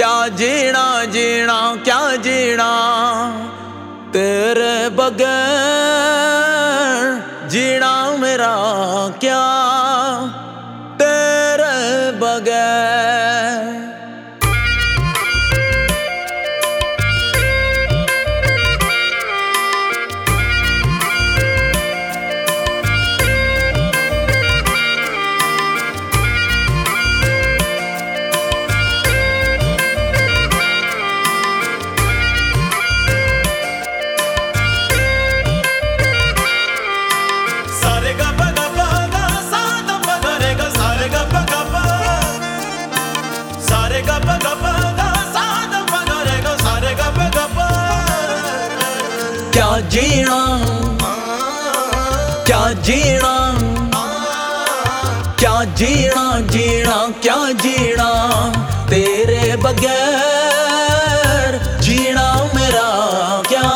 ਕਿਆ ਜੀਣਾ ਜੀਣਾ ਕਿਆ ਜੀਣਾ? ਤੇਰੇ ਬਗੈਰ ਜੀਣਾ ਮੇਰਾ ਕਿਆ? जीना। क्या जीना? क्या जीना जीना, क्या जीना? तेरे बगैर जीना मेरा क्या?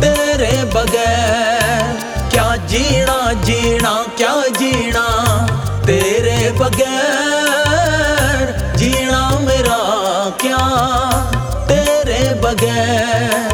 तेरे बगैर क्या जीना जीना, क्या जीना? तेरे बगैर जीना मेरा क्या? तेरे बगैर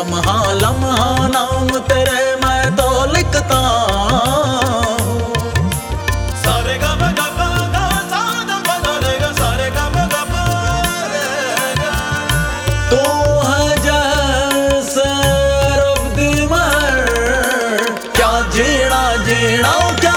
लम्हा लम्हा नाम तेरे मैं तो लिखता तो है जैसे रब दिमर क्या जीना जीना क्या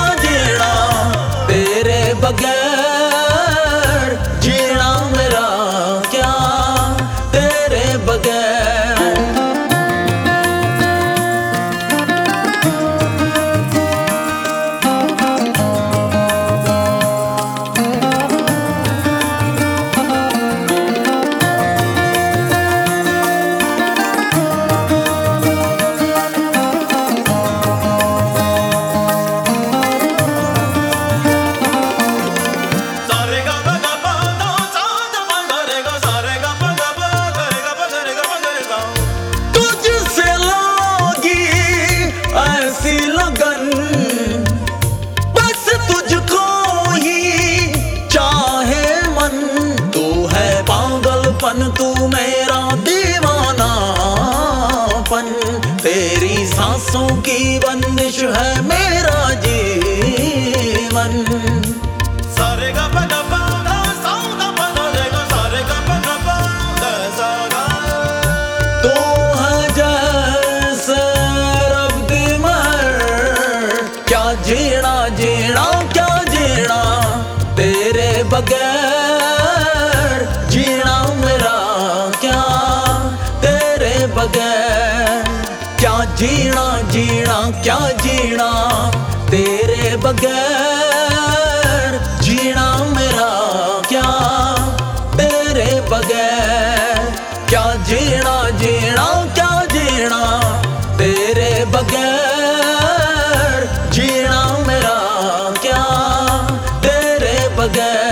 की बंदिश है मेरा जीवन। सारे का तू तो है जैसे रब क्या जीना जीना, क्या जीना, तेरे बगैर। जीना, क्या जीना? तेरे बगैर जीना मेरा क्या? तेरे बगैर क्या जीना जीना, क्या जीना? तेरे बगैर जीना मेरा क्या? तेरे बगैर